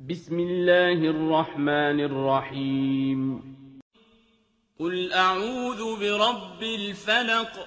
بسم الله الرحمن الرحيم. قل أعوذ برب الفلق